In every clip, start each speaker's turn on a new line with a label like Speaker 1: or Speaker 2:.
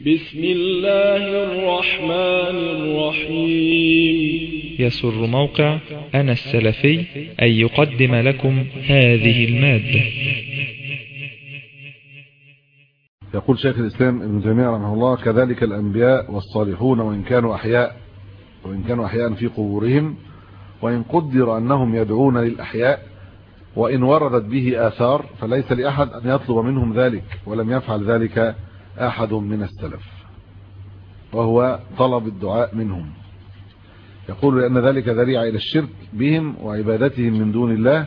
Speaker 1: بسم الله الرحمن الرحيم.
Speaker 2: يسر موقع أنا السلفي أن يقدم لكم هذه المادة.
Speaker 3: يقول شيخ الإسلام ابن تيمية رحمه الله كذلك الأنبياء والصالحون وإن كانوا أحياء وإن كانوا أحياء في قبورهم وإن قدر أنهم يدعون للأحياء وإن وردت به آثار فليس لأحد أن يطلب منهم ذلك ولم يفعل ذلك أحد من السلف وهو طلب الدعاء منهم. يقول لأن ذلك ذريعة إلى الشرك بهم وعبادتهم من دون الله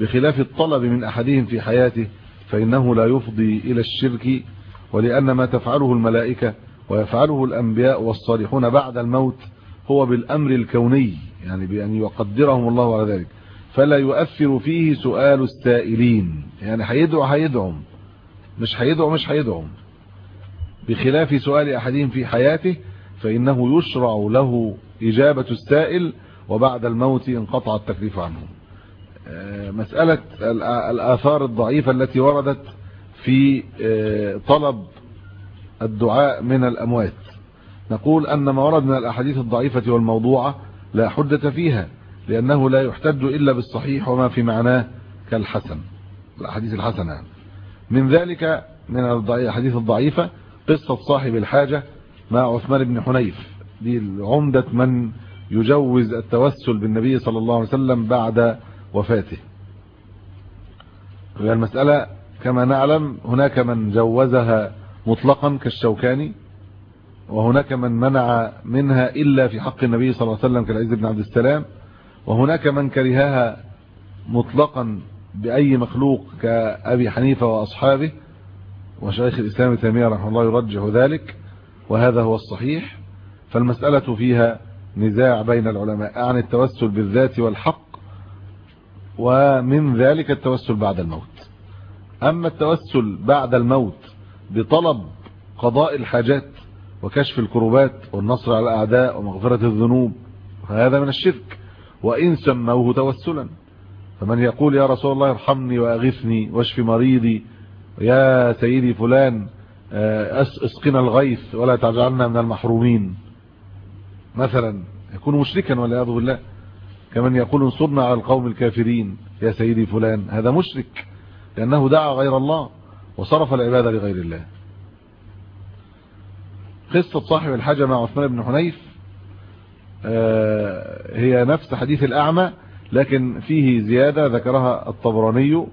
Speaker 3: بخلاف الطلب من أحدهم في حياته فإنه لا يفضي إلى الشرك ولأن ما تفعله الملائكة ويفعله الأنبياء والصالحون بعد الموت هو بالأمر الكوني يعني بأن يقدرهم الله على ذلك. فلا يؤثر فيه سؤال السائلين يعني هيدعو هيدعو مش هيدعو مش هيدعو بخلاف سؤال أحدهم في حياته فإنه يشرع له إجابة السائل وبعد الموت انقطع التكليف عنه. مسألة الآثار الضعيفة التي وردت في طلب الدعاء من الأموات. نقول أن ما ورد من الأحاديث الضعيفة والموضوعة لا حجة فيها لأنه لا يحتج إلا بالصحيح وما في معناه كالحسن الأحاديث الحسنة. من ذلك من الحديث الضعيفة قصة صاحب الحاجة مع عثمان بن حنيف. دي عمدة من يجوز التوسل بالنبي صلى الله عليه وسلم بعد وفاته. المسألة كما نعلم هناك من جوزها مطلقا كالشوكاني وهناك من منع منها إلا في حق النبي صلى الله عليه وسلم كالعز بن عبد السلام وهناك من كرهها مطلقا بأي مخلوق كأبي حنيفة وأصحابه وشيخ الإسلام تيمية رحمه الله يرجح ذلك وهذا هو الصحيح. فالمسألة فيها نزاع بين العلماء عن التوسل بالذات والحق ومن ذلك التوسل بعد الموت. أما التوسل بعد الموت بطلب قضاء الحاجات وكشف الكروبات والنصر على الأعداء ومغفرة الذنوب فهذا من الشرك. وإن سموه توسلا فمن يقول يا رسول الله ارحمني وأغثني واشف مريضي يا سيدي فلان اسقنا الغيث ولا تجعلنا من المحرومين. مثلا يكون مشركا والعياذ بالله. كمن يقول انصرنا على القوم الكافرين يا سيدي فلان هذا مشرك لأنه دعا غير الله وصرف العبادة لغير الله. قصة صاحب الحاجة مع عثمان بن حنيف هي نفس حديث الأعمى لكن فيه زيادة ذكرها الطبراني.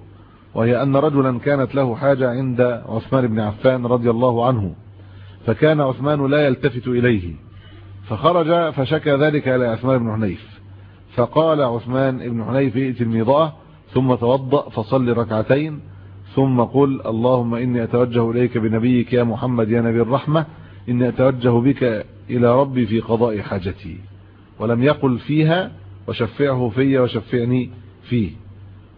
Speaker 3: وهي أن رجلا كانت له حاجة عند عثمان بن عفان رضي الله عنه فكان عثمان لا يلتفت إليه فخرج فشكى ذلك إلى عثمان بن حنيف فقال عثمان بن حنيف ائت الميضاء ثم توضأ فصل ركعتين ثم قل اللهم إني أتوجه إليك بنبيك يا محمد يا نبي الرحمة إني أتوجه بك إلى ربي في قضاء حاجتي ولم يقل فيها وشفعه في وشفعني فيه.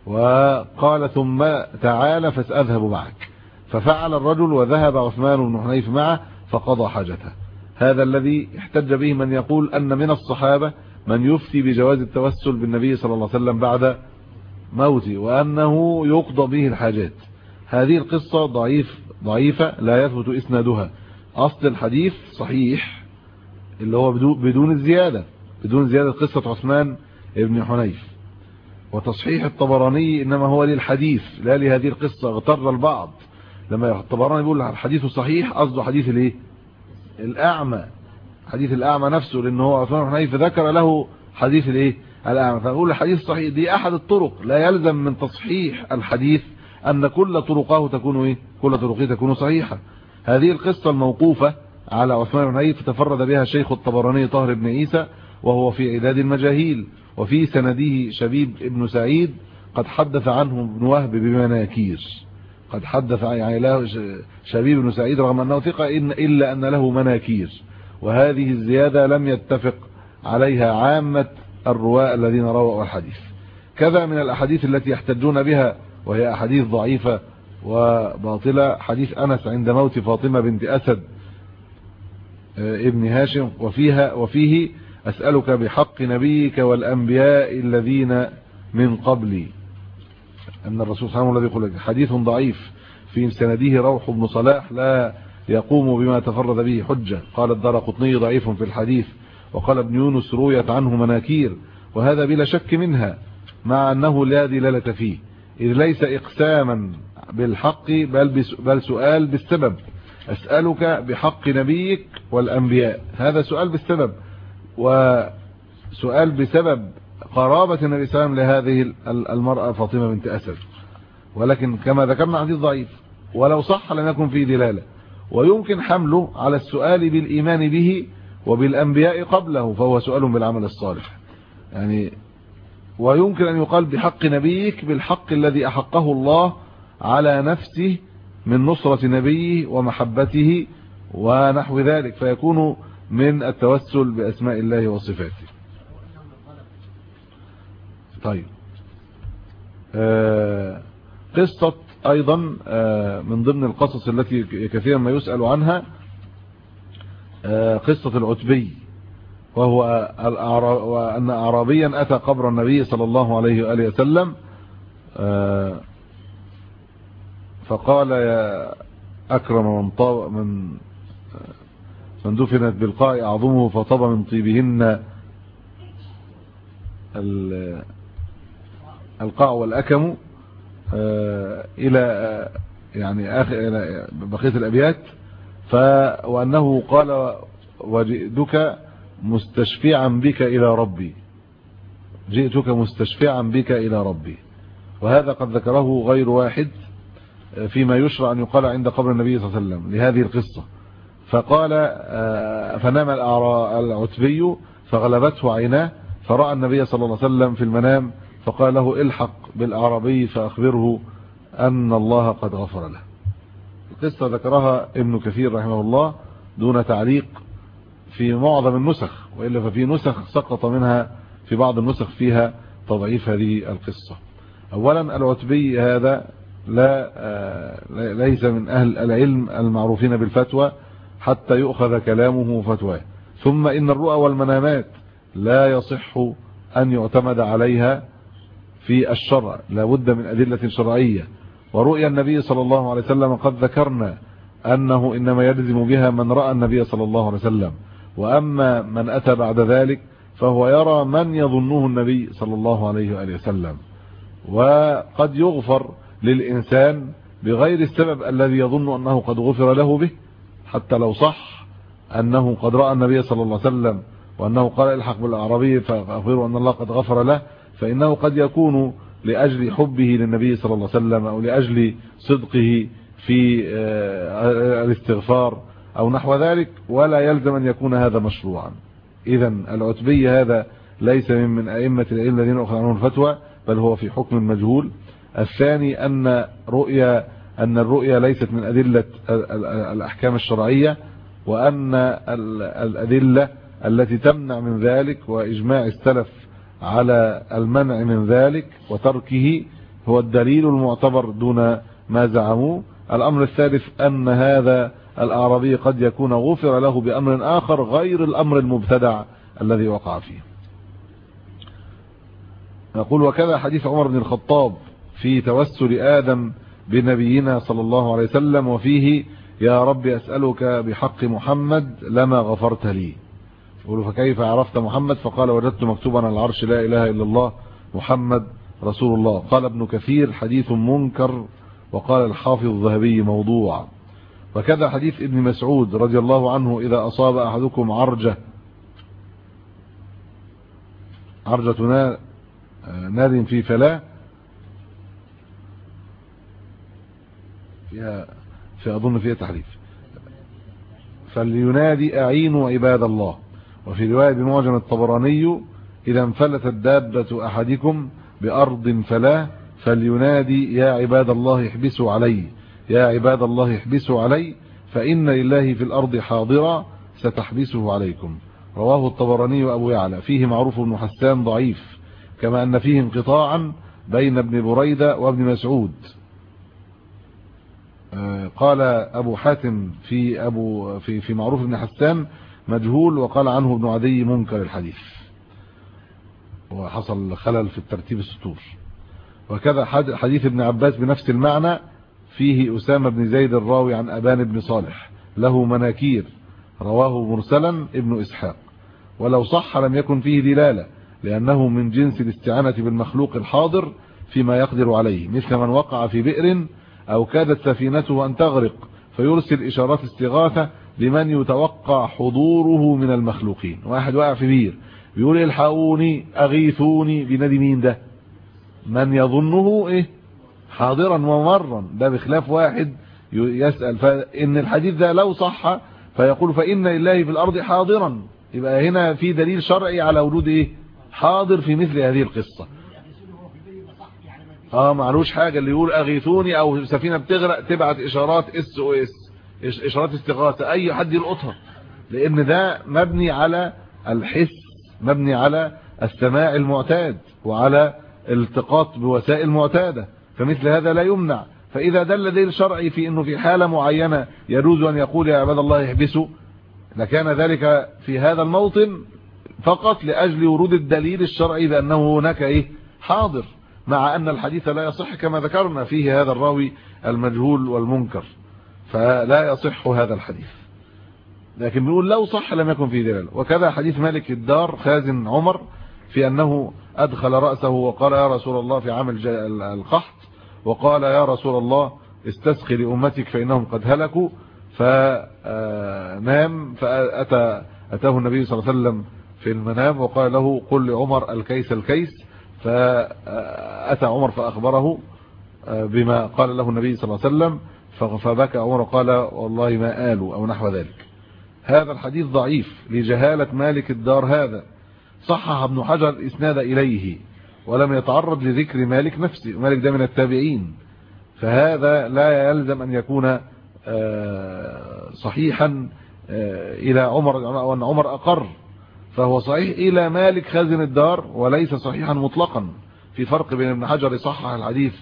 Speaker 3: وقال ثم تعال فسأذهب معك. ففعل الرجل وذهب عثمان بن حنيف معه فقضى حاجته. هذا الذي احتج به من يقول أن من الصحابة من يفتي بجواز التوسل بالنبي صلى الله عليه وسلم بعد موته وأنه يقضى به الحاجات. هذه القصة ضعيف ضعيفة لا يثبت إسنادها. أصل الحديث صحيح اللي هو بدون الزيادة بدون زيادة قصة عثمان ابن حنيف. وتصحيح الطبراني إنما هو للحديث لا لهذه القصة اغتر البعض. لما الطبراني يقول الحديث صحيح قصده حديث الايه؟ الأعمى. حديث الأعمى نفسه لأن هو عثمان بن حنيف ذكر له حديث الايه؟ الأعمى. فنقول الحديث صحيح دي أحد الطرق. لا يلزم من تصحيح الحديث أن كل طرقه تكون إيه؟ كل طرقه تكون صحيحة. هذه القصة الموقوفة على عثمان بن حنيف تفرد بها شيخ الطبراني طاهر بن عيسى وهو في عداد المجاهيل. وفي سنده شبيب ابن سعيد قد حدث عنه ابن وهب بمناكير. قد حدث يعني له شبيب بن سعيد رغم أنه ثقة إن إلا أن له مناكير. وهذه الزيادة لم يتفق عليها عامة الرواء الذين رووا الحديث. كذا من الأحاديث التي يحتجون بها وهي أحاديث ضعيفة وباطلة. حديث أنس عند موت فاطمة بنت أسد ابن هاشم وفيها وفيه أسألك بحق نبيك والأنبياء الذين من قبلي. أن الرسول صلى الله عليه وسلم الذي يقول حديث ضعيف في سنده روح بن صلاح لا يقوم بما تفرد به حجة. قال الدار قطني ضعيف في الحديث وقال ابن يونس رويت عنه مناكير وهذا بلا شك منها مع أنه لا دلالة فيه. إذ ليس إقساما بالحق بل, بل سؤال بالسبب. أسألك بحق نبيك والأنبياء. هذا سؤال بالسبب. وسؤال بسبب قرابة النبي صلى الله عليه لهذه المرأة فاطمة بنت أسد. ولكن كما ذكرنا حديث ضعيف. ولو صح لم يكن فيه دلالة. ويمكن حمله على السؤال بالإيمان به وبالأنبياء قبله فهو سؤال بالعمل الصالح. يعني ويمكن أن يقال بحق نبيك بالحق الذي أحقه الله على نفسه من نصرة نبيه ومحبته ونحو ذلك. فيكون من التوسل بأسماء الله وصفاته. طيب. آه قصة أيضا آه من ضمن القصص التي كثيرا ما يسأل عنها آه قصة العتبي وهو وأن أعرابيا أتى قبر النبي صلى الله عليه وآله وسلم فقال يا أكرم من, طاب من من دفنت بالقاء أعظمه فطب من طيبهن القاع والأكم إلى يعني آخر بقية الأبيات. ف وأنه قال وجئتك مستشفعا بك إلى ربي. جئتك مستشفعا بك إلى ربي. وهذا قد ذكره غير واحد فيما يشرع أن يقال عند قبر النبي صلى الله عليه وسلم لهذه القصة. فقال فنام العتبي فغلبته عيناه فرأى النبي صلى الله عليه وسلم في المنام فقال له الحق بالأعرابي فأخبره أن الله قد غفر له. القصة ذكرها ابن كثير رحمه الله دون تعليق في معظم النسخ وإلا ففي نسخ سقط منها في بعض النسخ فيها تضعيف هذه القصة. أولا العتبي هذا لا ليس من أهل العلم المعروفين بالفتوى حتى يؤخذ كلامه فتواه. ثم إن الرؤى والمنامات لا يصح أن يعتمد عليها في الشرع. لا بد من أدلة شرعية. ورؤيا النبي صلى الله عليه وسلم قد ذكرنا أنه إنما يلزم بها من رأى النبي صلى الله عليه وسلم. وأما من أتى بعد ذلك فهو يرى من يظنه النبي صلى الله عليه وآله وسلم. وقد يغفر للإنسان بغير السبب الذي يظن أنه قد غفر له به. حتى لو صح أنه قد رأى النبي صلى الله عليه وسلم وأنه قال الحق بالأعرابي فأخبره أن الله قد غفر له فإنه قد يكون لأجل حبه للنبي صلى الله عليه وسلم أو لأجل صدقه في الاستغفار أو نحو ذلك ولا يلزم أن يكون هذا مشروعا. إذا العتبي هذا ليس من من أئمة العلم الذين أخذ عنهم الفتوى بل هو في حكم مجهول. الثاني أن رؤيا أن الرؤيا ليست من أدلة الأحكام الشرعية وأن الأدلة التي تمنع من ذلك وإجماع السلف على المنع من ذلك وتركه هو الدليل المعتبر دون ما زعموه. الأمر الثالث أن هذا الأعرابي قد يكون غفر له بأمر آخر غير الأمر المبتدع الذي وقع فيه. نقول وكذا حديث عمر بن الخطاب في توسل آدم بنبينا صلى الله عليه وسلم وفيه يا رب أسألك بحق محمد لما غفرت لي. يقول فكيف عرفت محمد؟ فقال وجدت مكتوبا على العرش لا إله إلا الله محمد رسول الله. قال ابن كثير حديث منكر وقال الحافظ الذهبي موضوع. وكذا حديث ابن مسعود رضي الله عنه إذا أصاب أحدكم عرجة. عرجة نار, في فلاة فيها في أظن فيها تحريف. فلينادي أعينوا عباد الله. وفي رواية بمعجم الطبراني إذا انفلتت دابة أحدكم بأرض فلا فلينادي يا عباد الله احبسوا علي. يا عباد الله احبسوا علي فإن لله في الأرض حاضرا ستحبسه عليكم. رواه الطبراني وأبو يعلى. فيه معروف بن حسان ضعيف كما أن فيه انقطاعا بين ابن بريدة وابن مسعود. قال أبو حاتم في أبو في في معروف بن حسان مجهول وقال عنه ابن عدي منكر الحديث. وحصل خلل في الترتيب السطور. وكذا حديث ابن عباس بنفس المعنى فيه أسامة بن زيد الراوي عن أبان بن صالح. له مناكير. رواه مرسلا ابن إسحاق. ولو صح لم يكن فيه دلالة لأنه من جنس الاستعانة بالمخلوق الحاضر فيما يقدر عليه مثل من وقع في بئر أو كادت سفينته أن تغرق فيرسل إشارات استغاثة لمن يتوقع حضوره من المخلوقين. واحد واقع في بير. بيقول الحقوني أغيثوني. بنادي مين ده؟ من يظنه إيه؟ حاضرا ومرا ده بخلاف واحد يسأل. فإن الحديث ده لو صح فيقول فإن لله في الأرض حاضرا. يبقى هنا في دليل شرعي على وجود إيه؟ حاضر في مثل هذه القصة. آه معلوش حاجة اللي يقول أغيثوني أو سفينة بتغرق تبعت إشارات SOS إشارات استغاثة أي حد يلقطها. لأن ده مبني على الحس مبني على السماع المعتاد وعلى التقاط بوسائل معتادة فمثل هذا لا يمنع. فإذا دل دليل شرعي في إنه في حالة معينة يجوز أن يقول يا عباد الله احبسوا لكان ذلك في هذا الموطن فقط لأجل ورود الدليل الشرعي بأنه هناك إيه؟ حاضر. مع أن الحديث لا يصح كما ذكرنا فيه هذا الراوي المجهول والمنكر فلا يصح هذا الحديث. لكن بيقول لو صح لم يكن فيه دلالة وكذا حديث مالك الدار خازن عمر في أنه أدخل رأسه وقال يا رسول الله في عمل القحط وقال يا رسول الله استسقي لأمتك فإنهم قد هلكوا. فنام فأتى أتاه النبي صلى الله عليه وسلم في المنام وقال له قل لعمر الكيس الكيس. فأتى عمر فأخبره بما قال له النبي صلى الله عليه وسلم فبكى عمر وقال والله ما آلوا أو نحو ذلك. هذا الحديث ضعيف لجهالة مالك الدار هذا. صحح ابن حجر الإسناد إليه ولم يتعرض لذكر مالك نفسه مالك ده من التابعين. فهذا لا يلزم أن يكون صحيحا إلى عمر أو أن عمر أقر. فهو صحيح إلى مالك خازن الدار وليس صحيحا مطلقا. في فرق بين ابن حجر يصحح الحديث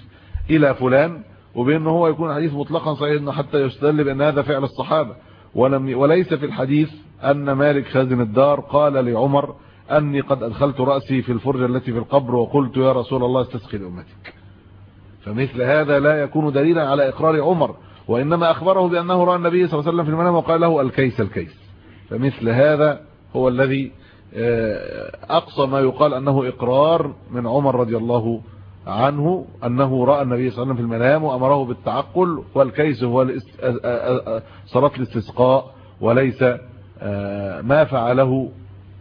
Speaker 3: إلى فلان وبين هو يكون الحديث مطلقا صحيح إنه حتى يستدل بأن هذا فعل الصحابة. ولم وليس في الحديث أن مالك خازن الدار قال لعمر أني قد أدخلت رأسي في الفرجة التي في القبر وقلت يا رسول الله استسقي لأمتك. فمثل هذا لا يكون دليلا على إقرار عمر وإنما أخبره بأنه رأى النبي صلى الله عليه وسلم في المنام وقال له الكيس الكيس. فمثل هذا هو الذي أقصى ما يقال أنه إقرار من عمر رضي الله عنه أنه رأى النبي صلى الله عليه وسلم في المنام وأمره بالتعقل والكيس هو صلاة الاستسقاء وليس ما فعله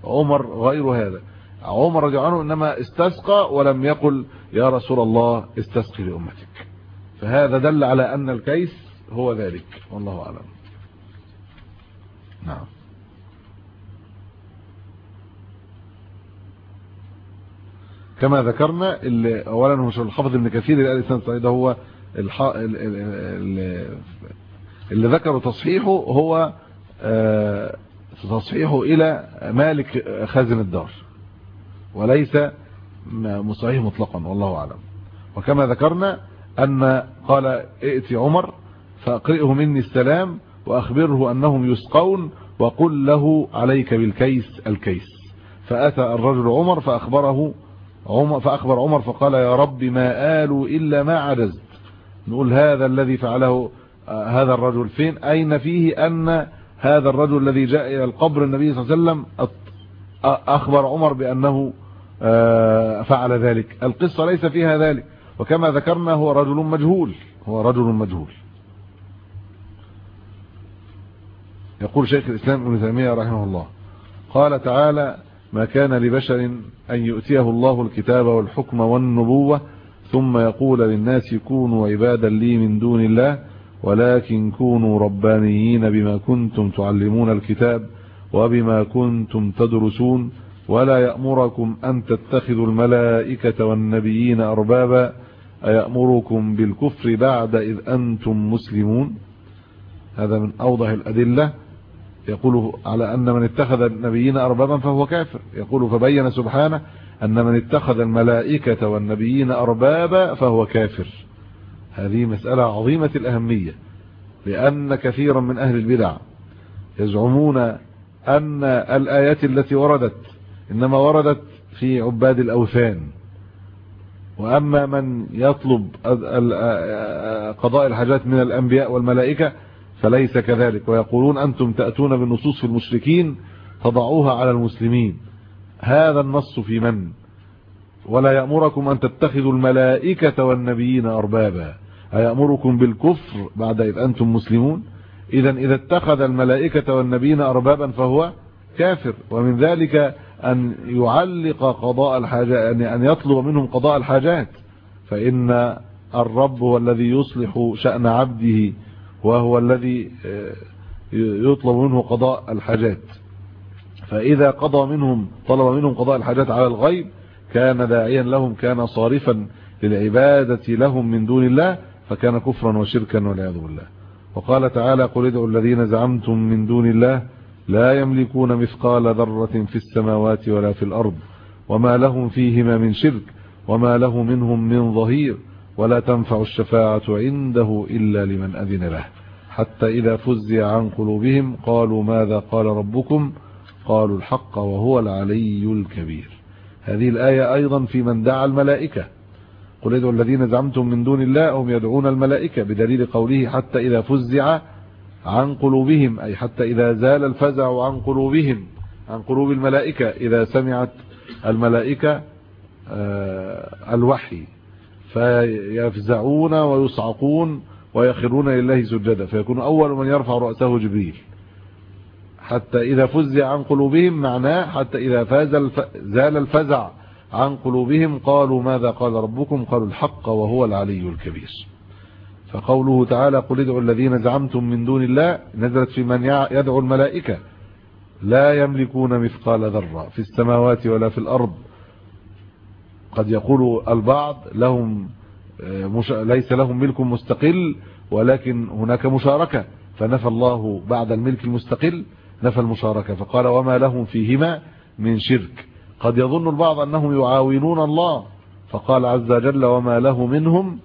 Speaker 3: عمر غير هذا. عمر رضي الله عنه إنما استسقى ولم يقل يا رسول الله استسقي لأمتك. فهذا دل على أن الكيس هو ذلك والله أعلم. نعم. كما ذكرنا اولا مش الحافظ ابن كثير اللي قال ده هو. اللي, اللي ذكروا تصحيحه هو تصحيحه إلى مالك خازن الدار وليس مصحيح مطلقا والله أعلم وكما ذكرنا أن قال ائتي عمر فأقرئه مني السلام وأخبره أنهم يسقون وقل له عليك بالكيس الكيس فأتى الرجل عمر فأخبره عمر فأخبر عمر فقال يا رب ما آلوا إلا ما عجزت. نقول هذا الذي فعله هذا الرجل. فين؟ أين فيه أن هذا الرجل الذي جاء إلى القبر النبي صلى الله عليه وسلم أخبر عمر بأنه فعل ذلك. القصة ليس فيها ذلك. وكما ذكرنا هو رجل مجهول. هو رجل مجهول. يقول شيخ الإسلام ابن تيمية رحمه الله قال تعالى ما كان لبشر أن يؤتيه الله الكتاب والحكم والنبوة ثم يقول للناس كونوا عبادا لي من دون الله ولكن كونوا ربانيين بما كنتم تعلمون الكتاب وبما كنتم تدرسون ولا يأمركم أن تتخذوا الملائكة والنبيين أربابا أيأمركم بالكفر بعد إذ أنتم مسلمون؟ هذا من أوضح الأدلة. يقول على أن من اتخذ النبيين أربابا فهو كافر. يقول فبين سبحانه أن من اتخذ الملائكة والنبيين أربابا فهو كافر. هذه مسألة عظيمة الأهمية لأن كثيرا من أهل البدع يزعمون أن الآيات التي وردت إنما وردت في عباد الأوثان. وأما من يطلب قضاء الحاجات من الأنبياء والملائكة فليس كذلك. ويقولون أنتم تأتون بالنصوص في المشركين تضعوها على المسلمين. هذا النص في من؟ ولا يأمركم أن تتخذوا الملائكة والنبيين أربابا. أيأمركم بالكفر بعد إذ أنتم مسلمون؟ إذا إذا اتخذ الملائكة والنبيين أربابا فهو كافر. ومن ذلك أن يعلق قضاء الحاجات أن يطلب منهم قضاء الحاجات. فإن الرب هو الذي يصلح شأن عبده وهو الذي يطلب منه قضاء الحاجات. فإذا قضى منهم طلب منهم قضاء الحاجات على الغيب كان داعيا لهم كان صارفا للعبادة لهم من دون الله فكان كفرا وشركا والعياذ بالله. وقال تعالى قل ادعوا الذين زعمتم من دون الله لا يملكون مثقال ذرة في السماوات ولا في الأرض وما لهم فيهما من شرك وما له منهم من ظهير. ولا تنفع الشفاعة عنده إلا لمن أذن له. حتى إذا فزع عن قلوبهم قالوا ماذا قال ربكم؟ قالوا الحق وهو العلي الكبير. هذه الآية أيضا في من دعا الملائكة. قل ادعوا الذين زعمتم من دون الله هم يدعون الملائكة بدليل قوله حتى إذا فزع عن قلوبهم أي حتى إذا زال الفزع عن قلوبهم عن قلوب الملائكة. إذا سمعت الملائكة الوحي فيفزعون ويصعقون ويخرون لله سجدا فيكون أول من يرفع رأسه جبريل. حتى إذا فزع عن قلوبهم معناه حتى إذا فاز الف... زال الفزع عن قلوبهم قالوا ماذا قال ربكم؟ قالوا الحق وهو العلي الكبير. فقوله تعالى قل ادعوا الذين زعمتم من دون الله نزلت في من يدعو الملائكة. لا يملكون مثقال ذرة في السماوات ولا في الأرض. قد يقول البعض لهم مش... ليس لهم ملك مستقل ولكن هناك مشاركة. فنفى الله بعد الملك المستقل نفى المشاركة. فقال وما لهم فيهما من شرك. قد يظن البعض أنهم يعاونون الله. فقال عز وجل وما له منهم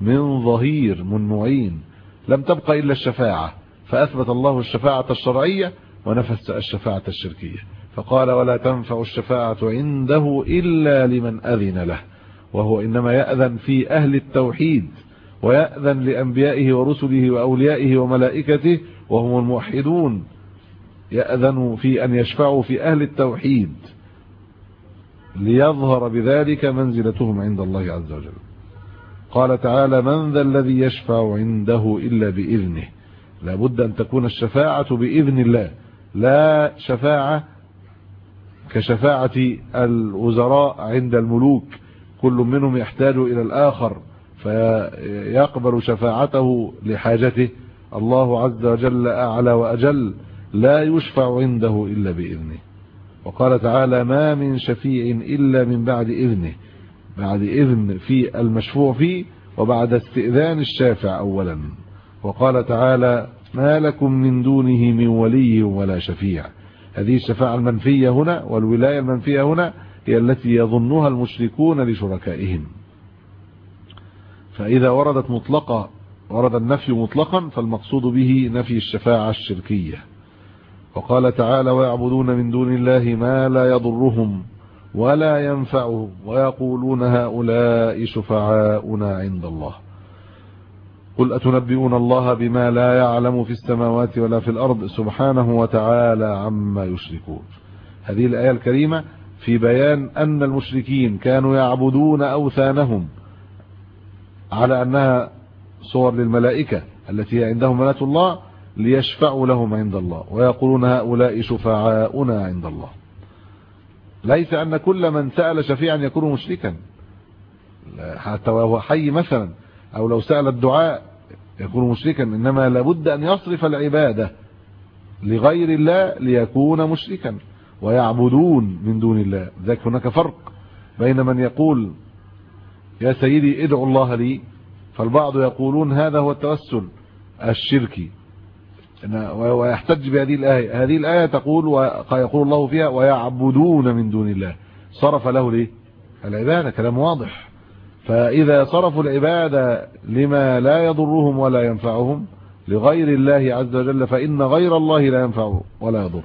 Speaker 3: من ظهير من معين. لم تبقى إلا الشفاعة. فأثبت الله الشفاعة الشرعية ونفى الشفاعة الشركية. فقال ولا تنفع الشفاعة عنده إلا لمن أذن له وهو إنما يأذن في أهل التوحيد ويأذن لأنبيائه ورسله وأوليائه وملائكته وهم الموحدون يأذن في أن يشفعوا في أهل التوحيد ليظهر بذلك منزلتهم عند الله عز وجل. قال تعالى من ذا الذي يشفع عنده إلا بإذنه؟ لابد أن تكون الشفاعة بإذن الله لا شفاعة كشفاعة الوزراء عند الملوك كل منهم يحتاج إلى الآخر فيقبل شفاعته لحاجته. الله عز وجل أعلى وأجل لا يشفع عنده إلا بإذنه. وقال تعالى ما من شفيع إلا من بعد إذنه. بعد إذن في المشفوع فيه وبعد استئذان الشافع أولا. وقال تعالى ما لكم من دونه من ولي ولا شفيع. هذه الشفاعة المنفية هنا والولاية المنفية هنا هي التي يظنها المشركون لشركائهم. فإذا وردت مطلقة ورد النفي مطلقا فالمقصود به نفي الشفاعة الشركية. وقال تعالى ويعبدون من دون الله ما لا يضرهم ولا ينفعهم ويقولون هؤلاء شفعاؤنا عند الله. قل أتنبئون الله بما لا يعلم في السماوات ولا في الأرض سبحانه وتعالى عما يشركون. هذه الآية الكريمة في بيان أن المشركين كانوا يعبدون أوثانهم على أنها صور للملائكة التي عندهم ملات الله ليشفعوا لهم عند الله ويقولون هؤلاء شفعاؤنا عند الله. ليس أن كل من سأل شفيعا يكون مشركا. حتى وهو حي مثلا. أو لو سأل الدعاء يكون مشركا إنما لابد أن يصرف العبادة لغير الله ليكون مشركا ويعبدون من دون الله. ذلك هناك فرق بين من يقول يا سيدي ادعو الله لي فالبعض يقولون هذا هو التوسل الشركي. ويحتج بهذه الآية. هذه الآية تقول ويقول الله فيها ويعبدون من دون الله. صرف له ليه؟ العبادة كلام واضح. فإذا صرفوا العبادة لما لا يضرهم ولا ينفعهم لغير الله عز وجل فإن غير الله لا ينفع ولا يضر.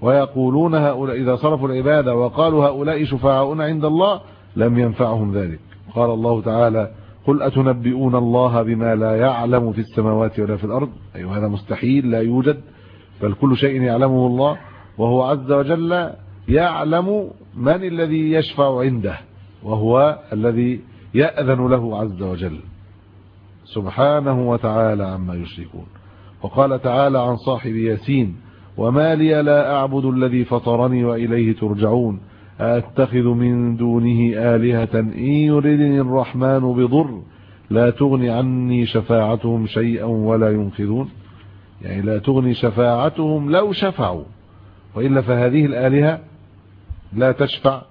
Speaker 3: ويقولون هؤلاء إذا صرفوا العبادة وقالوا هؤلاء شفعاؤنا عند الله لم ينفعهم ذلك. قال الله تعالى قل أتنبئون الله بما لا يعلم في السماوات ولا في الأرض؟ أي أيوة هذا مستحيل لا يوجد بل كل شيء يعلمه الله وهو عز وجل يعلم من الذي يشفع عنده. وهو الذي يأذن له عز وجل سبحانه وتعالى عما يشركون. وقال تعالى عن صاحب ياسين وما لي لا أعبد الذي فطرني وإليه ترجعون. أتخذ من دونه آلهة إن يردني الرحمن بضر. لا تغني عني شفاعتهم شيئا ولا ينقذون. يعني لا تغني شفاعتهم لو شفعوا. وإلا فهذه الآلهة لا تشفع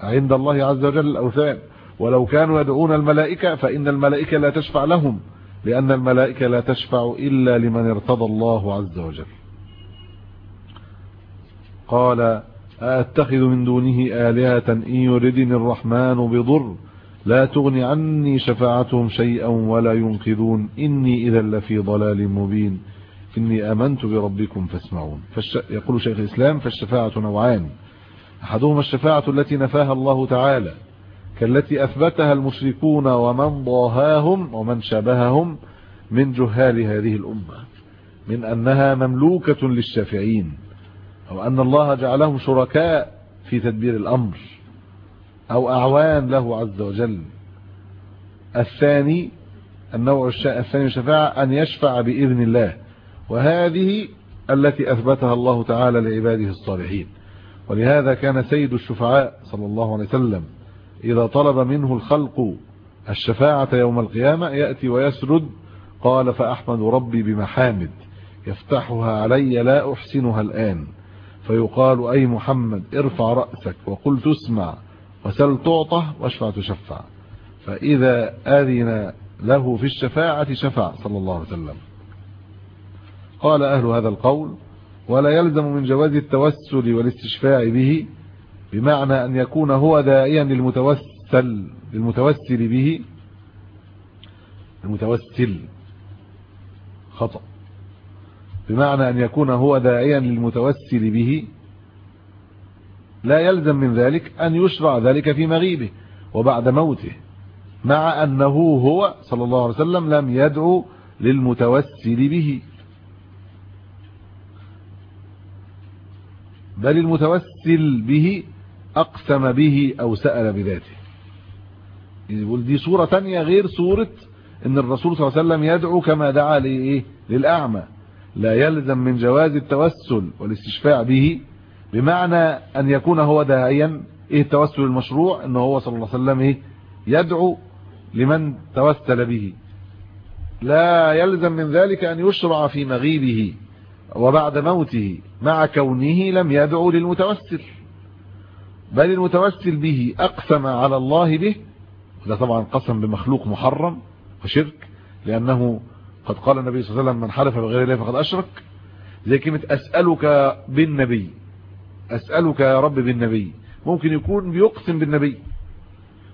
Speaker 3: عند الله عز وجل الأوثان. ولو كانوا يدعون الملائكة فإن الملائكة لا تشفع لهم لأن الملائكة لا تشفع إلا لمن ارتضى الله عز وجل. قال أتخذ من دونه آلهة إن يردني الرحمن بضر؟ لا تغني عني شفاعتهم شيئا ولا ينقذون. إني إذا لفي ضلال مبين. إني أمنت بربكم فاسمعون. يقول شيخ الإسلام فالشفاعة نوعان. أحدهما الشفاعة التي نفاها الله تعالى كالتي أثبتها المشركون ومن ضاهاهم ومن شبههم من جهال هذه الأمة من أنها مملوكة للشافعين أو أن الله جعلهم شركاء في تدبير الأمر أو أعوان له عز وجل. الثاني النوع الثاني الشفاعة أن يشفع بإذن الله وهذه التي أثبتها الله تعالى لعباده الصالحين. ولهذا كان سيد الشفعاء صلى الله عليه وسلم إذا طلب منه الخلق الشفاعة يوم القيامة يأتي ويسرد قال فأحمد ربي بمحامد يفتحها علي لا أحسنها الآن. فيقال أي محمد ارفع رأسك وقل تسمع وسل تعطى واشفع تشفع. فإذا أذن له في الشفاعة شفع صلى الله عليه وسلم. قال أهل هذا القول ولا يلزم من جواز التوسل والاستشفاع به بمعنى أن يكون هو داعيا للمتوسل للمتوسل به. المتوسل خطأ. بمعنى أن يكون هو داعيا للمتوسل به. لا يلزم من ذلك أن يشرع ذلك في مغيبه وبعد موته مع أنه هو صلى الله عليه وسلم لم يدعو للمتوسل به. بل المتوسل به أقسم به أو سأل بذاته. يقول دي صورة تانية غير صورة إن الرسول صلى الله عليه وسلم يدعو كما دعا لإيه للأعمى. لا يلزم من جواز التوسل والاستشفاع به بمعنى أن يكون هو داعيا. إيه التوسل المشروع؟ ان هو صلى الله عليه وسلم إيه؟ يدعو لمن توسل به. لا يلزم من ذلك أن يشرع في مغيبه. وبعد موته مع كونه لم يدعو للمتوسل بل المتوسل به أقسم على الله به ده طبعا قسم بمخلوق محرم وشرك لأنه قد قال النبي صلى الله عليه وسلم من حلف بغير الله فقد أشرك. زي كلمة أسألك بالنبي أسألك يا رب بالنبي ممكن يكون بيقسم بالنبي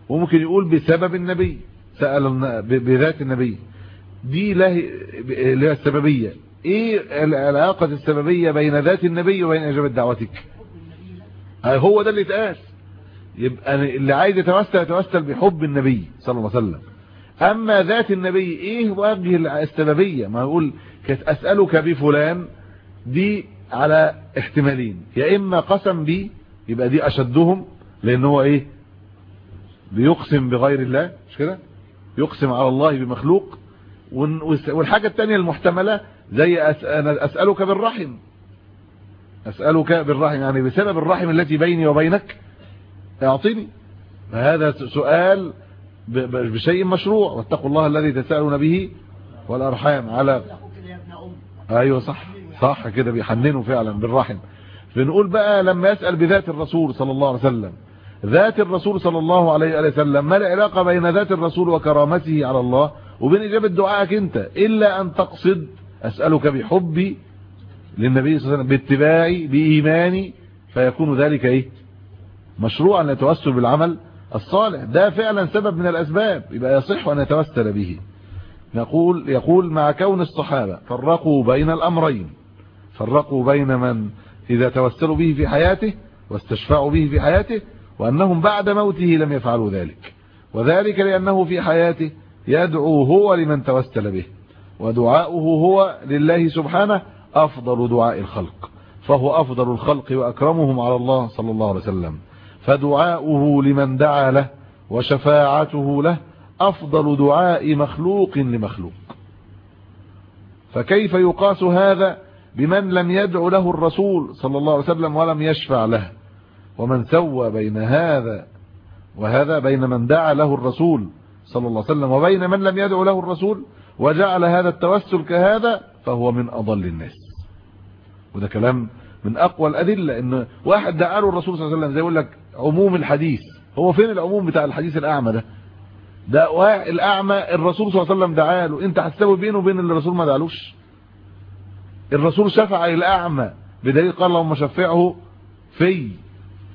Speaker 3: وممكن يقول بسبب النبي سأل بذات النبي. دي له السببية. إيه العلاقة السببية بين ذات النبي وبين إجابة دعوتك؟ هو ده اللي اتقال يبقى اللي عايز يتوسل يتوسل بحب النبي صلى الله عليه وسلم. أما ذات النبي إيه وجه السببية؟ ما يقول كانت أسألك بفلان دي على احتمالين. يا إما قسم بي يبقى دي أشدهم لأن هو إيه؟ بيقسم بغير الله. مش كده؟ يقسم على الله بمخلوق. والحاجة التانية المحتملة زي أنا أسألك بالرحم. أسألك بالرحم يعني بسبب الرحم التي بيني وبينك اعطيني فهذا سؤال بشيء مشروع واتقوا الله الذي تسألون به والأرحام. على أيوة صح. صح كده بيحننوا فعلا بالرحم. بنقول بقى لما يسأل بذات الرسول صلى الله عليه وسلم ذات الرسول صلى الله عليه وسلم ما العلاقة بين ذات الرسول وكرامته على الله؟ وبين إجابة دعائك أنت إلا أن تقصد أسألك بحبي للنبي صلى الله عليه وسلم باتباعي بإيماني فيكون ذلك إيه؟ مشروعا للتوسل بالعمل الصالح. ده فعلا سبب من الأسباب. يبقى يصح أن يتوسل به. نقول يقول مع كون الصحابة فرقوا بين الأمرين. فرقوا بين من؟ إذا توسلوا به في حياته واستشفعوا به في حياته وأنهم بعد موته لم يفعلوا ذلك. وذلك لأنه في حياته يدعو هو لمن توسل به. ودعاؤه هو لله سبحانه أفضل دعاء الخلق فهو أفضل الخلق وأكرمهم على الله صلى الله عليه وسلم. فدعاؤه لمن دعا له وشفاعته له أفضل دعاء مخلوق لمخلوق. فكيف يقاس هذا بمن لم يدع له الرسول صلى الله عليه وسلم ولم يشفع له؟ ومن سوى بين هذا وهذا بين من دعا له الرسول صلى الله عليه وسلم وبين من لم يدع له الرسول وجعل هذا التوسل كهذا فهو من أضل الناس. وده كلام من أقوى الأدلة إن واحد دعا له الرسول صلى الله عليه وسلم زي يقول لك عموم الحديث. هو فين العموم بتاع الحديث الأعمى ده؟ ده الأعمى الرسول صلى الله عليه وسلم دعا له. أنت هتساوي بينه وبين اللي الرسول ما دعالوش. الرسول شفع للأعمى بدليل قال اللهم شفعه في.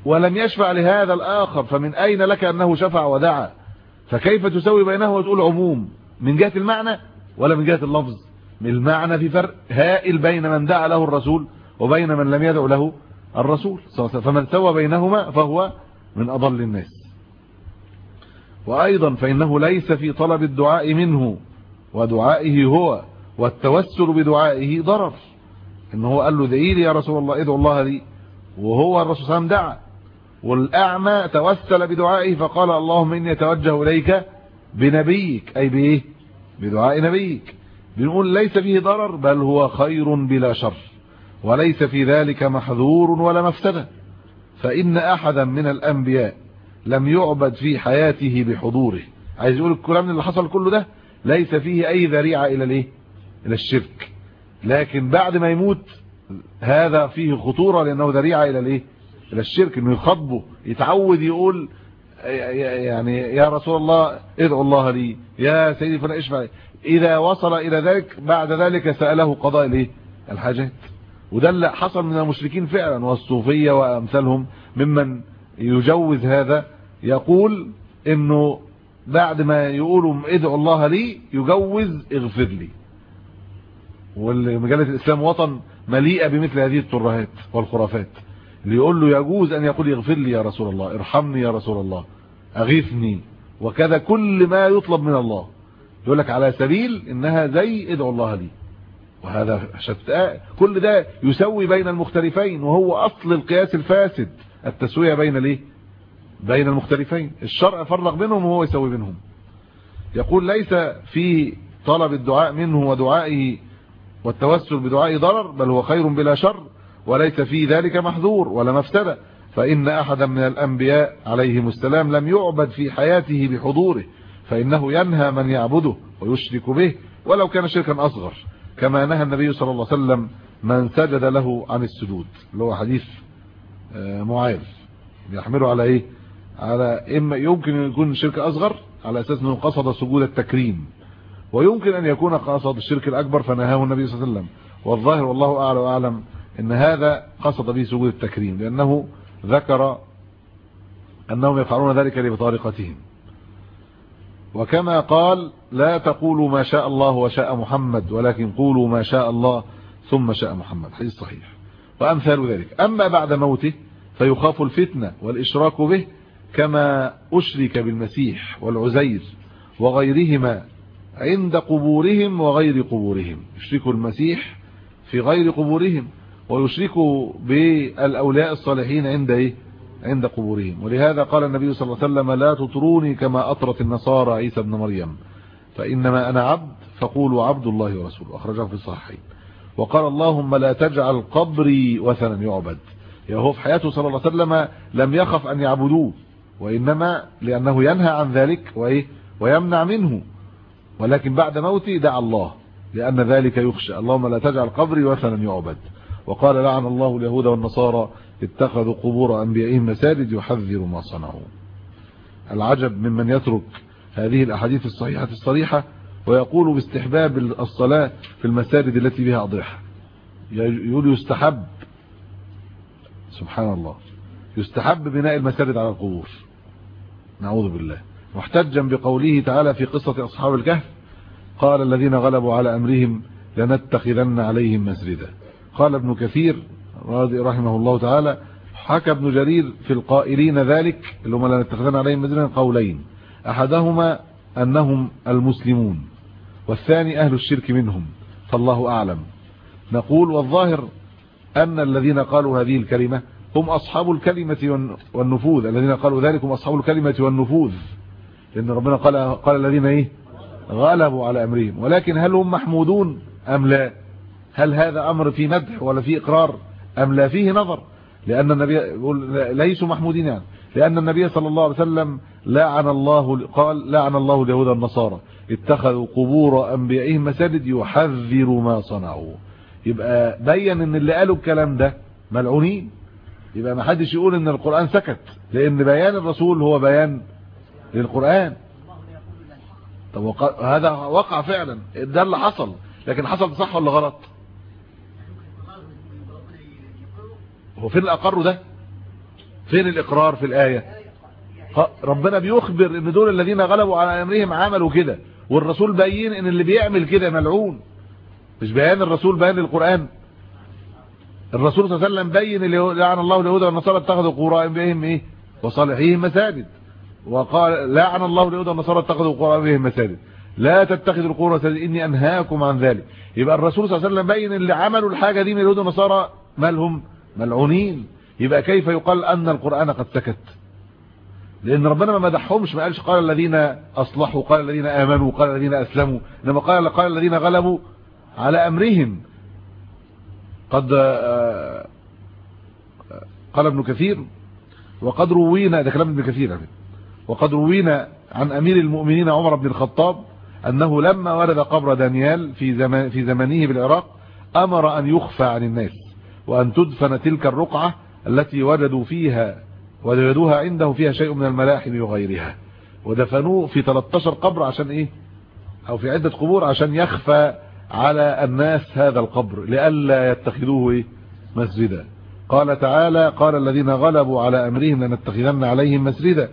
Speaker 3: ولم يشفع لهذا الآخر فمن أين لك أنه شفع ودعا؟ فكيف تسوي بينه وتقول عموم؟ من جهة المعنى ولا من جهة اللفظ. من المعنى في فرق هائل بين من دعا له الرسول وبين من لم يدع له الرسول. فمن سوى بينهما فهو من أضل الناس. وأيضا فإنه ليس في طلب الدعاء منه ودعائه هو والتوسل بدعائه ضرر. إن هو قال له ادعي لي يا رسول الله ادعو الله لي. وهو الرسول صلى الله عليه وسلم دعا. والأعمى توسل بدعائه فقال اللهم إني أتوجه إليك بنبيك أي بإيه؟ بدعاء نبيك. بنقول ليس فيه ضرر بل هو خير بلا شر. وليس في ذلك محذور ولا مفسده فإن أحدا من الأنبياء لم يعبد في حياته بحضوره. عايز يقول الكلام اللي حصل كله ده؟ ليس فيه أي ذريعة إلى الإيه؟ إلى الشرك. لكن بعد ما يموت هذا فيه خطورة لأنه ذريعة إلى الإيه؟ إلى الشرك إنه يخاطبه يتعود يقول يعني يا رسول الله ادعو الله لي. يا سيدي فلا اشفع. إذا وصل إلى ذلك بعد ذلك سأله قضاء الايه الحاجات وده اللي حصل من المشركين فعلا والصوفية وأمثالهم ممن يجوز هذا. يقول إنه بعد ما يقولوا ادعو الله لي يجوز اغفر لي. والمجلة الإسلام وطن مليئة بمثل هذه الترهات والخرافات. اللي يقول له يجوز أن يقول يغفر لي يا رسول الله ارحمني يا رسول الله. أغيثني. وكذا كل ما يطلب من الله. يقول لك على سبيل إنها زي ادعو الله لي. وهذا شتاء كل ده يسوي بين المختلفين وهو أصل القياس الفاسد. التسوية بين الايه بين المختلفين. الشرع فرق بينهم وهو يسوي بينهم. يقول ليس في طلب الدعاء منه ودعائه والتوسل بدعائه ضرر بل هو خير بلا شر وليس في ذلك محذور ولا مفسدة. فإن أحدا من الأنبياء عليهم السلام لم يعبد في حياته بحضوره فإنه ينهى من يعبده ويشرك به ولو كان شركا أصغر. كما نهى النبي صلى الله عليه وسلم من سجد له عن السجود. اللي هو حديث معاذ. يحمله على إيه؟ على إما يمكن يكون شرك أصغر على أساس إنه قصد سجود التكريم. ويمكن أن يكون قصد الشرك الأكبر فنهاه النبي صلى الله عليه وسلم. والظاهر والله أعلى وأعلم إن هذا قصد به سجود التكريم لأنه ذكر أنهم يفعلون ذلك لبطارقتهم وكما قال لا تقولوا ما شاء الله وشاء محمد ولكن قولوا ما شاء الله ثم شاء محمد. حديث صحيح. وأمثال ذلك. أما بعد موته فيخاف الفتنة والإشراك به كما أشرك بالمسيح والعزير وغيرهما عند قبورهم وغير قبورهم. يشركوا المسيح في غير قبورهم. ويشركوا بالأولياء الصالحين عند إيه؟ عند قبورهم. ولهذا قال النبي صلى الله عليه وسلم لا تطروني كما أطرت النصارى عيسى ابن مريم. فإنما أنا عبد فقولوا عبد الله ورسوله. أخرجه في الصحيحين. وقال اللهم لا تجعل قبري وثنا يعبد. هو في حياته صلى الله عليه وسلم لم يخف أن يعبدوه. وإنما لأنه ينهى عن ذلك وإيه؟ ويمنع منه. ولكن بعد موته دعا الله. لأن ذلك يخشى. اللهم لا تجعل قبري وثنا يعبد. وقال لعن الله اليهود والنصارى اتخذوا قبور أنبيائهم مساجد يحذر ما صنعوا. العجب ممن يترك هذه الأحاديث الصحيحة الصريحة ويقول باستحباب الصلاة في المساجد التي بها أضرحة. يقول يستحب سبحان الله يستحب بناء المساجد على القبور. نعوذ بالله. محتجا بقوله تعالى في قصة أصحاب الكهف قال الذين غلبوا على أمرهم لنتخذن عليهم مسجدا. قال ابن كثير رحمه الله تعالى حكى ابن جرير في القائلين ذلك اللي هم لنتخذن عليهم مسجدا قولين. أحدهما أنهم المسلمون والثاني أهل الشرك منهم فالله أعلم. نقول والظاهر أن الذين قالوا هذه الكلمة هم أصحاب الكلمة والنفوذ. الذين قالوا ذلك هم أصحاب الكلمة والنفوذ. لأن ربنا قال, قال الذين إيه؟ غلبوا على أمرهم. ولكن هل هم محمودون أم لا؟ هل هذا أمر في مدح ولا في إقرار أم لا فيه نظر؟ لأن النبي ليسوا محمودين يعني. لأن النبي صلى الله عليه وسلم لعن الله قال لعن الله اليهود النصارى اتخذوا قبور أنبيائهم مساجد يحذر ما صنعوا. يبقى بين إن اللي قالوا الكلام ده ملعونين. يبقى ما حدش يقول إن القرآن سكت لأن بيان الرسول هو بيان للقرآن. طب. هذا وقع فعلا. ده اللي حصل. لكن حصل صح ولا غلط؟ هو فين الأقر ده؟ فين الإقرار في الآية؟ ربنا بيخبر إن دول الذين غلبوا على أمرهم عملوا كده والرسول بين إن اللي بيعمل كده ملعون. مش بيان الرسول بيان للقران الرسول صلى الله عليه وسلم بين لعن الله اليهود والنصارى اتخذوا قرى انبيائهم إيه؟ وصالحيهم مساجد. وقال لعن الله اليهود والنصارى اتخذوا قرى انبيائهم مساجد. لا تتخذوا القرى مساجد إني أنهاكم عن ذلك. يبقى الرسول صلى الله عليه وسلم بين اللي عملوا الحاجة دي من اليهود والنصارى مالهم؟ ملعونين. يبقى كيف يقال أن القرآن قد سكت؟ لأن ربنا ما مدحهمش ما قالش قال الذين أصلحوا قال الذين آمنوا قال الذين أسلموا إنما قال قال الذين غلبوا على أمرهم. قد قال ابن كثير وقد روينا ده كلام ابن كثير وقد روينا عن أمير المؤمنين عمر بن الخطاب أنه لما ورد قبر دانيال في زمان في زمانه بالعراق أمر أن يخفى عن الناس. وأن تدفن تلك الرقعة التي وجدوا فيها وجدوها عنده فيها شيء من الملاحم وغيرها. ودفنوه في 13 قبر عشان إيه؟ أو في عدة قبور عشان يخفى على الناس هذا القبر لئلا يتخذوه إيه؟ مسجدا. قال تعالى قال الذين غلبوا على أمرهم لنتخذن عليهم مسجدا.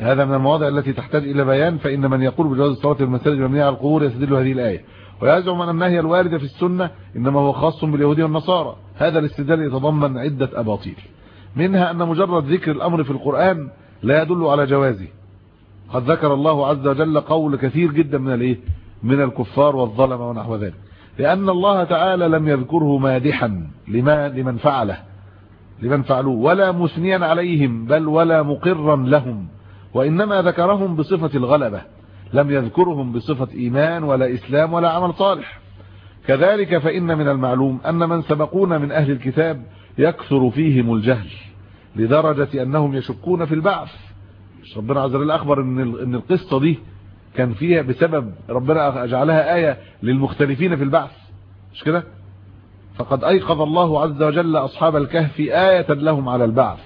Speaker 3: هذا من المواضع التي تحتاج إلى بيان فإن من يقول بجواز الصلاة المساجد المبنيه على القبور يستدل هذه الآية. ويزعم ان النهي الوارد في السنة إنما هو خاص باليهود والنصارى. هذا الاستدلال يتضمن عدة أباطيل. منها أن مجرد ذكر الأمر في القرآن لا يدل على جوازه. قد ذكر الله عز وجل قول كثير جدا من الإيه؟ من الكفار والظلمه ونحو ذلك. لأن الله تعالى لم يذكره مادحا لما لمن فعله. لمن فعلوه. ولا مثنيا عليهم بل ولا مقرا لهم. وإنما ذكرهم بصفة الغلبة. لم يذكرهم بصفة إيمان ولا إسلام ولا عمل صالح. كذلك فإن من المعلوم أن من سبقونا من أهل الكتاب يكثر فيهم الجهل لدرجة أنهم يشكون في البعث. ربنا عز وجل أخبر إن القصة دي كان فيها بسبب ربنا جعلها آية للمختلفين في البعث. مش كده؟ فقد أيقظ الله عز وجل أصحاب الكهف آية لهم على البعث.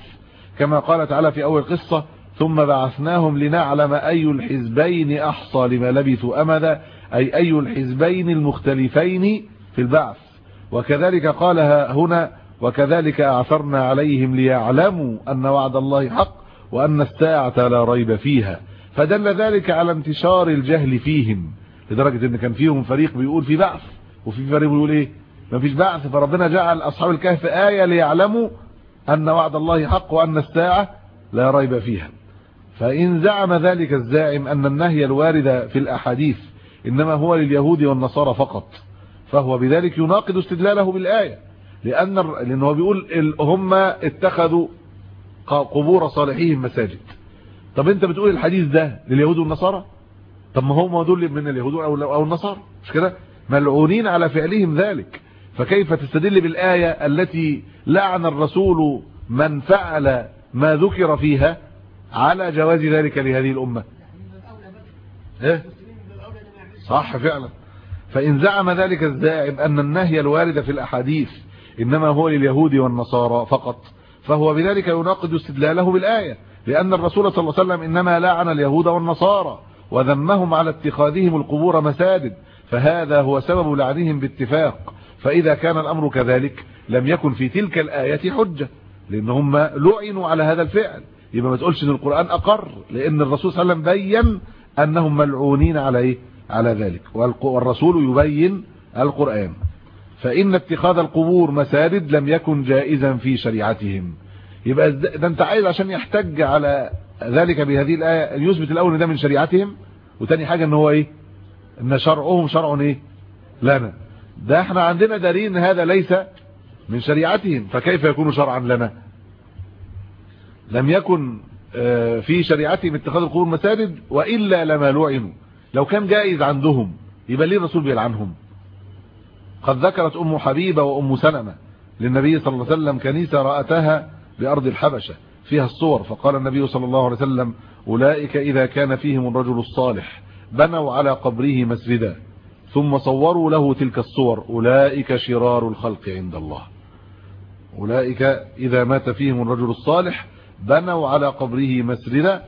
Speaker 3: كما قال تعالى في أول قصة ثم بعثناهم لنعلم أي الحزبين أحصى لما لبثوا أمدا أي أي الحزبين المختلفين في البعث. وكذلك قالها هنا وكذلك أعثرنا عليهم ليعلموا أن وعد الله حق وأن الساعة لا ريب فيها. فدل ذلك على انتشار الجهل فيهم لدرجة إن كان فيهم فريق بيقول في بعث وفي فريق بيقول إيه؟ ما فيش بعث. فربنا جعل أصحاب الكهف آية ليعلموا أن وعد الله حق وأن الساعة لا ريب فيها. فإن زعم ذلك الزاعم أن النهي الوارد في الأحاديث إنما هو لليهود والنصارى فقط فهو بذلك يناقض استدلاله بالآية لأن لأنه بيقول هم اتخذوا قبور صالحيهم مساجد. طب أنت بتقول الحديث ده لليهود والنصارى؟ طب ما هم دول من اليهود أو النصارى مش كده؟ ملعونين على فعلهم ذلك فكيف تستدل بالآية التي لعن الرسول من فعل ما ذكر فيها؟ على جواز ذلك لهذه الأمة. إيه؟ صح فعلا. فإن زعم ذلك الزاعم أن النهي الوارد في الأحاديث إنما هو لليهود والنصارى فقط فهو بذلك يناقض استدلاله بالآية لأن الرسول صلى الله عليه وسلم إنما لعن اليهود والنصارى وذمهم على اتخاذهم القبور مساجد فهذا هو سبب لعنهم باتفاق. فإذا كان الأمر كذلك لم يكن في تلك الآية حجة لأنهم لعنوا على هذا الفعل. يبقى ما تقولش إن القرآن أقر لأن الرسول صلى الله عليه وسلم بين أنهم ملعونين على إيه؟ على ذلك والرسول يبين القرآن. فإن اتخاذ القبور مساجد لم يكن جائزا في شريعتهم. يبقى ده أنت عايز عشان يحتج على ذلك بهذه الآية يثبت الأول إن ده من شريعتهم وتاني حاجة إن هو إيه؟ إن شرعهم شرع إيه؟ لنا. ده إحنا عندنا إن هذا ليس من شريعتهم فكيف يكون شرعا لنا؟ لم يكن في شريعتهم اتخاذ القبور مساجد وإلا لما لعنوا. لو كان جائز عندهم يبقى ليه الرسول بيلعنهم؟ قد ذكرت أم حبيبة وأم سلمة للنبي صلى الله عليه وسلم كنيسة رأتها بأرض الحبشة فيها الصور فقال النبي صلى الله عليه وسلم أولئك إذا كان فيهم الرجل الصالح بنوا على قبره مسجدا ثم صوروا له تلك الصور أولئك شرار الخلق عند الله. أولئك إذا مات فيهم الرجل الصالح بنوا على قبره مسجدا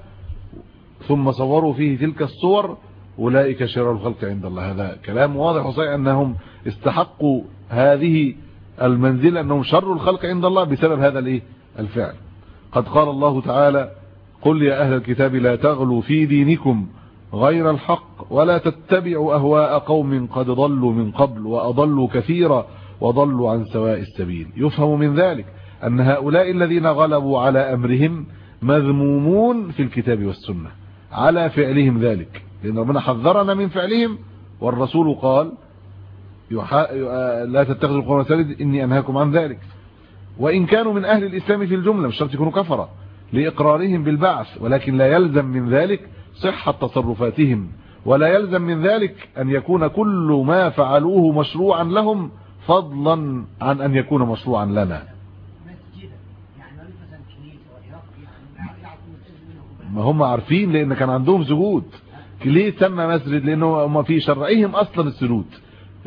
Speaker 3: ثم صوروا فيه تلك الصور. أولئك شرار الخلق عند الله. هذا كلام واضح وصحيح أنهم استحقوا هذه المنزلة أنهم شر الخلق عند الله بسبب هذا الإيه؟ الفعل. قد قال الله تعالى قل يا أهل الكتاب لا تغلوا في دينكم غير الحق ولا تتبعوا أهواء قوم قد ضلوا من قبل وأضلوا كثيرا وضلوا عن سواء السبيل. يفهم من ذلك. أن هؤلاء الذين غلبوا على أمرهم مذمومون في الكتاب والسنة على فعلهم ذلك لأن ربنا حذرنا من فعلهم والرسول قال. لا تتخذوا القرآن مساجد إني أنهاكم عن ذلك وإن كانوا من أهل الإسلام في الجملة مش شرط يكونوا كفرة لإقرارهم بالبعث ولكن لا يلزم من ذلك صحة تصرفاتهم ولا يلزم من ذلك أن يكون كل ما فعلوه مشروعا لهم فضلا عن أن يكون مشروعا لنا ما هم عارفين لأن كان عندهم سجود. ليه سمى مسجد؟ لأنه هم في شرعهم أصلا السجود.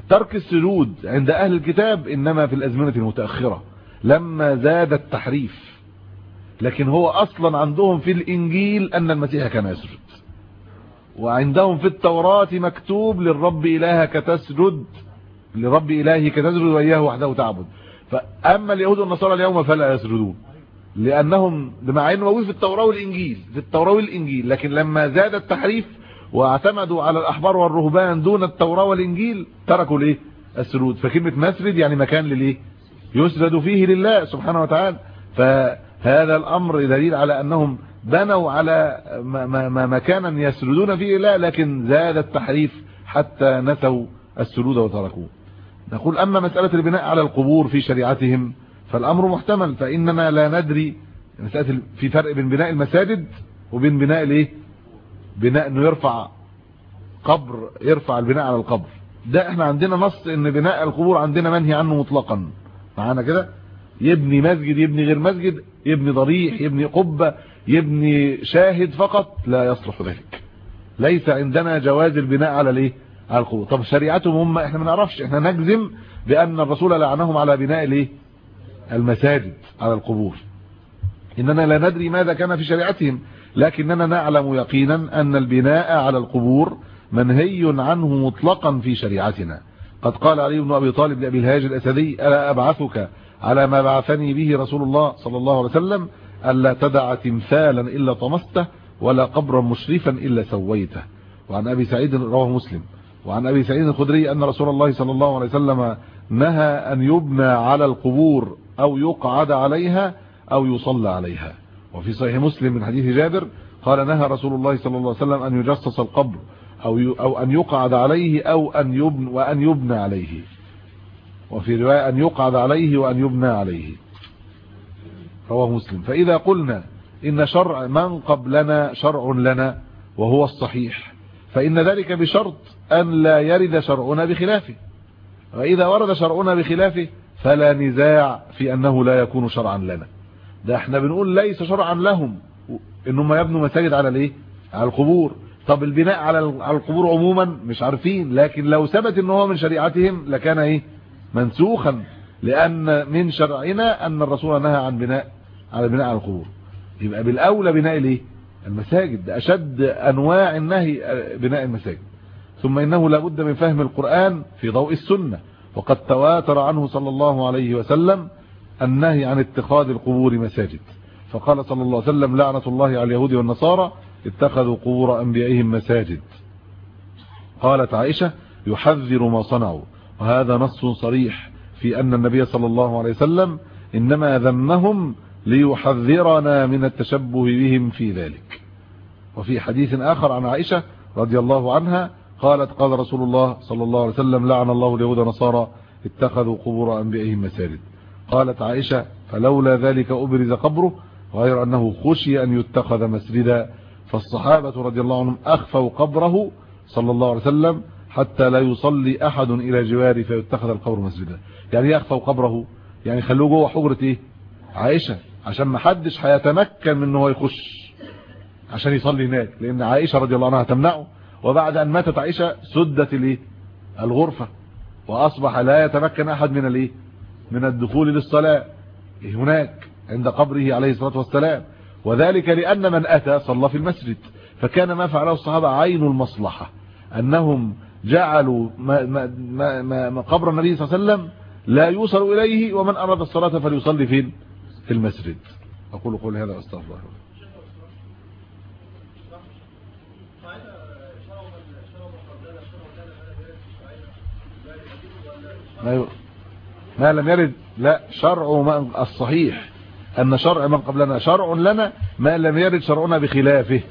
Speaker 3: ترك السجود عند أهل الكتاب إنما في الأزمنة المتأخرة. لما زاد التحريف. لكن هو أصلا عندهم في الإنجيل أن المسيح كان يسجد. وعندهم في التوراة مكتوب للرب إلهك تسجد. لرب إلهك تسجد وإياه وحده تعبد. فأما اليهود والنصارى اليوم فلا يسجدون. لأنهم بمع أنه موجود في التوراة والإنجيل في التوراة والإنجيل لكن لما زاد التحريف واعتمدوا على الأحبار والرهبان دون التوراة والإنجيل تركوا الايه السجود فكلمة مسجد يعني مكان للإيه؟ يسجد فيه لله سبحانه وتعالى. فهذا الأمر دليل على أنهم بنوا على مكانا يسجدون فيه لا لكن زاد التحريف حتى نسوا السجود وتركوه. نقول أما مسألة البناء على القبور في شريعتهم فالأمر محتمل فإننا لا ندري. مسألة في فرق بين بناء المساجد وبين بناء الإيه؟ بناء إنه يرفع قبر يرفع البناء على القبر. ده إحنا عندنا نص إن بناء القبور عندنا منهي عنه مطلقا. معانا كده؟ يبني مسجد يبني غير مسجد يبني ضريح يبني قبة يبني شاهد فقط لا يصلح ذلك. ليس عندنا جواز البناء على الإيه؟ على القبور. طب شريعتهم هم إحنا ما نعرفش. إحنا نجزم بأن الرسول لعنهم على بناء الإيه؟ المساجد على القبور. إننا لا ندري ماذا كان في شريعتهم لكننا نعلم يقينا أن البناء على القبور منهي عنه مطلقا في شريعتنا. قد قال علي بن أبي طالب لأبي الهاج الأسدي ألا أبعثك على ما بعثني به رسول الله صلى الله عليه وسلم ألا تدع تمثالا إلا طمسته ولا قبرا مشرفا إلا سويته. وعن أبي سعيد رواه مسلم. وعن أبي سعيد الخدري أن رسول الله صلى الله عليه وسلم نهى أن يبنى على القبور أو يقعد عليها أو يصلى عليها. وفي صحيح مسلم من حديث جابر قال نهى رسول الله صلى الله عليه وسلم أن يجسس القبر أو أو أن يقعد عليه أو أن يبنى وأن يبنى عليه. وفي رواية أن يقعد عليه وأن يبنى عليه. رواه مسلم. فإذا قلنا إن شرع من قبلنا شرع لنا وهو الصحيح فإن ذلك بشرط أن لا يرد شرعنا بخلافه. واذا ورد شرعنا بخلافه فلا نزاع في أنه لا يكون شرعا لنا. ده إحنا بنقول ليس شرعا لهم. انهم يبنوا مساجد على الإيه؟ على القبور. طب البناء على القبور عموما مش عارفين لكن لو ثبت إن هو من شريعتهم لكان إيه؟ منسوخا لأن من شرعنا أن الرسول نهى عن بناء على البناء على القبور. يبقى بالأولى بناء الإيه؟ المساجد. ده أشد أنواع النهي بناء المساجد. ثم إنه لابد من فهم القرآن في ضوء السنة. وقد تواتر عنه صلى الله عليه وسلم النهي عن اتخاذ القبور مساجد. فقال صلى الله عليه وسلم لعنة الله على اليهود والنصارى اتخذوا قبور أنبيائهم مساجد. قالت عائشة يحذر ما صنعوا. وهذا نص صريح في أن النبي صلى الله عليه وسلم إنما ذمهم ليحذرنا من التشبه بهم في ذلك. وفي حديث آخر عن عائشة رضي الله عنها قالت قال رسول الله صلى الله عليه وسلم لعن الله اليهود والنصارى اتخذوا قبور أنبيائهم مساجد. قالت عائشة فلولا ذلك أبرز قبره غير أنه خشي أن يتخذ مسجدا. فالصحابة رضي الله عنهم أخفوا قبره صلى الله عليه وسلم حتى لا يصلي أحد إلى جواره فيتخذ القبر مسجدا. يعني يخفوا قبره؟ يعني خلوه جوه حجرة إيه؟ عائشة. عشان ما حدش هيتمكن من هو يخش. عشان يصلي هناك. لأن عائشة رضي الله عنها تمنعه. وبعد أن ماتت عائشة سدت الايه الغرفة وأصبح لا يتمكن أحد من الإيه؟ من الدخول للصلاة هناك عند قبره عليه الصلاة والسلام. وذلك لأن من أتى صلى في المسجد. فكان ما فعله الصحابة عين المصلحة أنهم جعلوا ما ما ما قبر النبي صلى الله عليه وسلم لا يوصل إليه ومن أراد الصلاة فليصلي فين في المسجد. أقول قول هذا أستغفر الله ما, ما لم يرد لا شرع من الصحيح أن شرع من قبلنا شرع لنا ما لم يرد شرعنا بخلافه.